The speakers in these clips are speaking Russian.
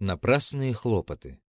Напрасные хлопоты.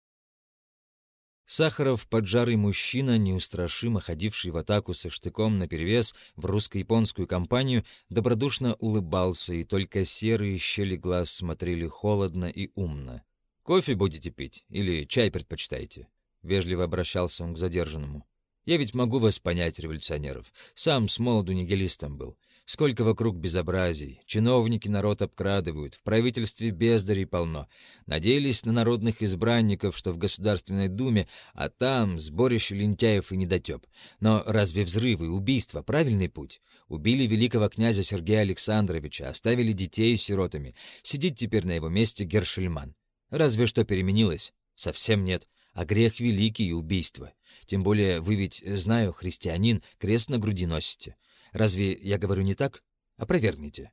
Сахаров, поджарый мужчина, неустрашимо ходивший в атаку со штыком наперевес в русско-японскую компанию, добродушно улыбался, и только серые щели глаз смотрели холодно и умно. «Кофе будете пить или чай предпочитаете?» — вежливо обращался он к задержанному. «Я ведь могу вас понять, революционеров. Сам с молоду нигилистом был. Сколько вокруг безобразий. Чиновники народ обкрадывают, в правительстве бездарей полно. Надеялись на народных избранников, что в Государственной Думе, а там сборище лентяев и недотеп. Но разве взрывы, убийства — правильный путь? Убили великого князя Сергея Александровича, оставили детей сиротами. Сидит теперь на его месте Гершельман. Разве что переменилось? Совсем нет. А грех великий убийство. Тем более вы ведь, знаю, христианин, крест на груди носите. Разве я говорю не так? Опровергните».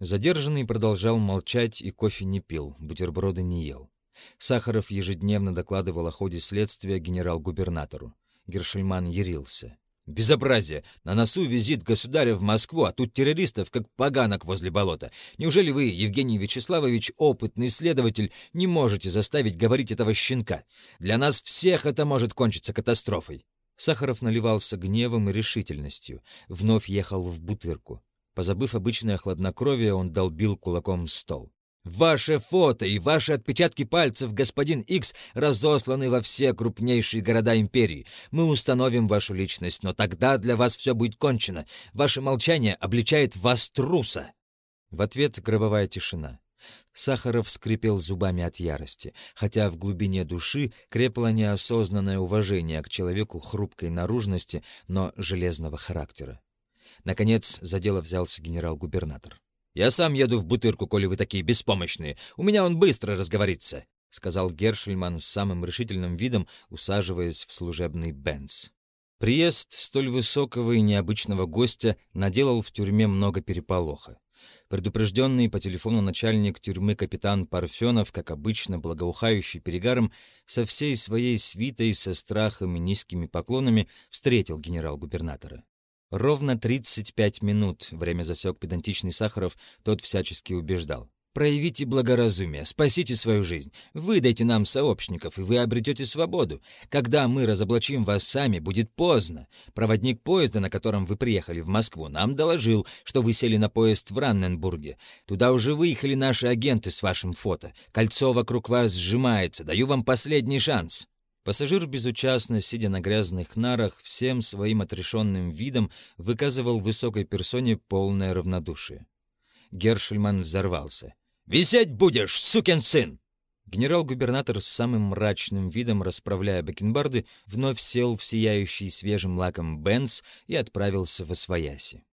Задержанный продолжал молчать и кофе не пил, бутерброды не ел. Сахаров ежедневно докладывал о ходе следствия генерал-губернатору. Гершельман ярился. «Безобразие! На носу визит государя в Москву, а тут террористов, как поганок возле болота. Неужели вы, Евгений Вячеславович, опытный следователь, не можете заставить говорить этого щенка? Для нас всех это может кончиться катастрофой!» Сахаров наливался гневом и решительностью, вновь ехал в бутырку. Позабыв обычное хладнокровие, он долбил кулаком стол. «Ваше фото и ваши отпечатки пальцев, господин Икс, разосланы во все крупнейшие города империи. Мы установим вашу личность, но тогда для вас все будет кончено. Ваше молчание обличает вас труса!» В ответ гробовая тишина. Сахаров скрипел зубами от ярости, хотя в глубине души крепло неосознанное уважение к человеку хрупкой наружности, но железного характера. Наконец за дело взялся генерал-губернатор. «Я сам еду в Бутырку, коли вы такие беспомощные. У меня он быстро разговорится», — сказал Гершельман с самым решительным видом, усаживаясь в служебный Бенц. Приезд столь высокого и необычного гостя наделал в тюрьме много переполоха. Предупрежденный по телефону начальник тюрьмы капитан Парфенов, как обычно благоухающий перегаром, со всей своей свитой, со страхом и низкими поклонами встретил генерал-губернатора. Ровно 35 минут, время засек педантичный Сахаров, тот всячески убеждал. Проявите благоразумие, спасите свою жизнь, выдайте нам сообщников, и вы обретете свободу. Когда мы разоблачим вас сами, будет поздно. Проводник поезда, на котором вы приехали в Москву, нам доложил, что вы сели на поезд в Ранненбурге. Туда уже выехали наши агенты с вашим фото. Кольцо вокруг вас сжимается, даю вам последний шанс». Пассажир безучастно, сидя на грязных нарах, всем своим отрешенным видом выказывал высокой персоне полное равнодушие. Гершельман взорвался. «Висеть будешь, сукин сын!» Генерал-губернатор с самым мрачным видом, расправляя бакенбарды, вновь сел в сияющий свежим лаком Бенц и отправился в Освояси.